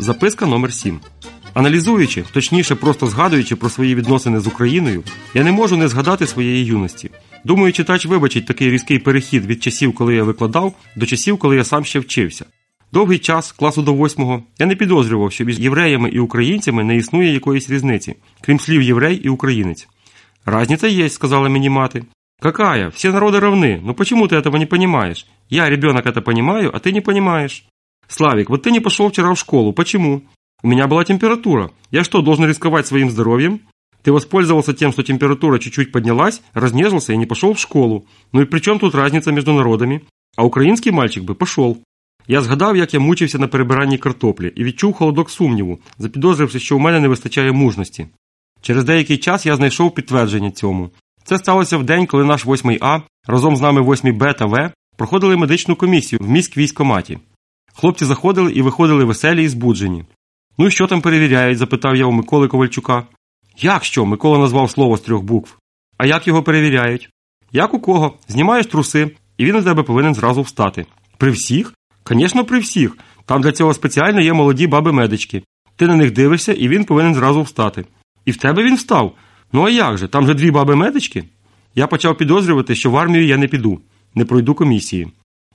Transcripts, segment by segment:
Записка номер 7 Аналізуючи, точніше, просто згадуючи про свої відносини з Україною, я не можу не згадати своєї юності. Думаю, читач вибачить такий різкий перехід від часів, коли я викладав, до часів, коли я сам ще вчився. Довгий час, класу до восьмого, я не підозрював, що між євреями і українцями не існує якоїсь різниці, крім слів єврей і українець. Разница есть, сказала мені мати. Какая? Все народы равны. Ну почему ты этого не понимаешь? Я, ребенок, это понимаю, а ты не понимаешь. Славик, вот ты не пошел вчера в школу. Почему? У меня была температура. Я что, должен рисковать своим здоровьем? Ты воспользовался тем, что температура чуть-чуть поднялась, разнежился и не пошел в школу. Ну и при чем тут разница между народами? А український мальчик би пошов. Я згадав, як я мучився на перебиранні картоплі і відчув холодок сумніву, запідозривши, що у мене не вистачає мужності. Через деякий час я знайшов підтвердження цьому. Це сталося в день, коли наш 8 А разом з нами 8 Б та В проходили медичну комісію в міськ військоматі. Хлопці заходили і виходили веселі і збуджені. Ну і що там перевіряють? запитав я у Миколи Ковальчука. Як що? Микола назвав слово з трьох букв. А як його перевіряють? Як у кого? Знімаєш труси, і він у тебе повинен зразу встати. При всіх? Звісно, при всіх. Там для цього спеціально є молоді баби-медички. Ти на них дивишся, і він повинен зразу встати. І в тебе він встав. Ну а як же? Там же дві баби-медички? Я почав підозрювати, що в армію я не піду, не пройду комісії.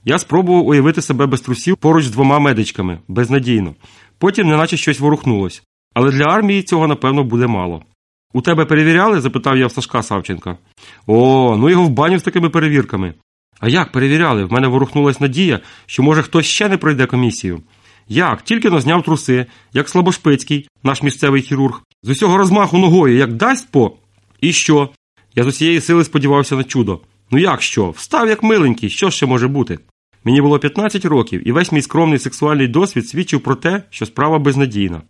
Я спробував уявити себе без трусів поруч з двома медичками, безнадійно. Потім неначе щось ворухнулось. Але для армії цього, напевно, буде мало. У тебе перевіряли? запитав я в Сашка Савченка. О, ну його в баню з такими перевірками. А як перевіряли? В мене ворухнулась надія, що, може, хтось ще не пройде комісію. Як? Тільки но зняв труси, як Слабошпицький, наш місцевий хірург, з усього розмаху ногою, як дасть по. І що? Я з усієї сили сподівався на чудо. Ну як що? Встав як миленький, що ще може бути? Мені було 15 років, і весь мій скромний сексуальний досвід свідчив про те, що справа безнадійна.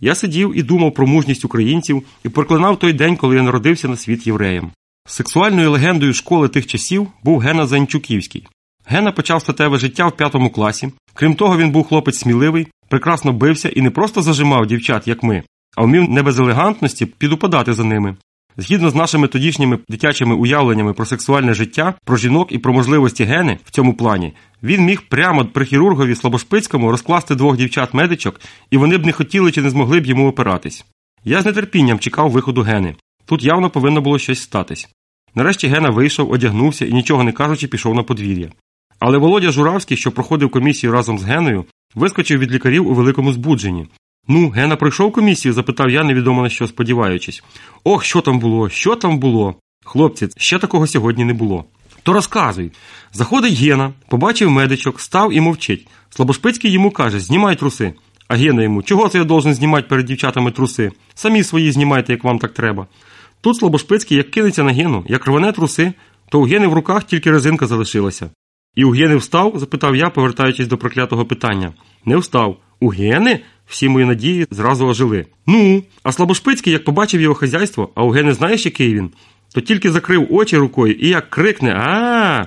Я сидів і думав про мужність українців і проклинав той день, коли я народився на світ євреєм. Сексуальною легендою школи тих часів був Гена Занчуківський. Гена почав статеве життя в п'ятому класі. Крім того, він був хлопець сміливий, прекрасно бився і не просто зажимав дівчат, як ми, а вмів не без елегантності підупадати за ними. Згідно з нашими тодішніми дитячими уявленнями про сексуальне життя, про жінок і про можливості гени в цьому плані, він міг прямо при хірургові Слабошпицькому розкласти двох дівчат-медичок, і вони б не хотіли чи не змогли б йому опиратись. Я з нетерпінням чекав виходу гени. Тут явно повинно було щось статись. Нарешті Гена вийшов, одягнувся і, нічого не кажучи, пішов на подвір'я. Але Володя Журавський, що проходив комісію разом з Геною, вискочив від лікарів у великому збудженні. Ну, Гена пройшов комісію? запитав я, невідомо на що сподіваючись. Ох, що там було, що там було? Хлопці, ще такого сьогодні не було. То розказуй. Заходить Гена, побачив медичок, став і мовчить. Слабошпицький йому каже, знімай труси. А Гена йому, чого це я должен знімати перед дівчатами труси? Самі свої знімайте, як вам так треба. Тут Слабошпицький як кинеться на Гену, як рване труси, то у Гени в руках тільки резинка залишилася. І у Гени встав? запитав я, повертаючись до проклятого питання. Не встав. У Гени? Всі мої надії зразу ожили. Ну, а Слабошпицький, як побачив його хазяйство, а у Гени знаєш, який він, то тільки закрив очі рукою і як крикне а.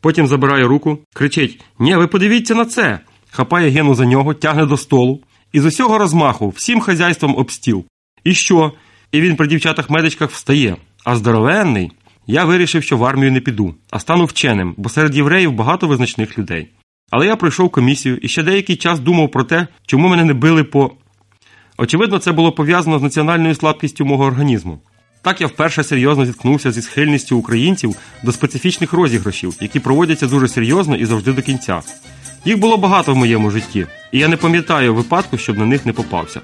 Потім забирає руку, кричить: Нє, ви подивіться на це. Хапає Гену за нього, тягне до столу. І з усього розмаху всім хазяйством об стіл. І що? І він при дівчатах-медичках встає. А здоровенний. Я вирішив, що в армію не піду, а стану вченим, бо серед євреїв багато визначних людей. Але я пройшов комісію і ще деякий час думав про те, чому мене не били по. Очевидно, це було пов'язано з національною слабкістю мого організму. Так я вперше серйозно зіткнувся зі схильністю українців до специфічних розіграшів, які проводяться дуже серйозно і завжди до кінця. Їх було багато в моєму житті, і я не пам'ятаю випадку, щоб на них не попався.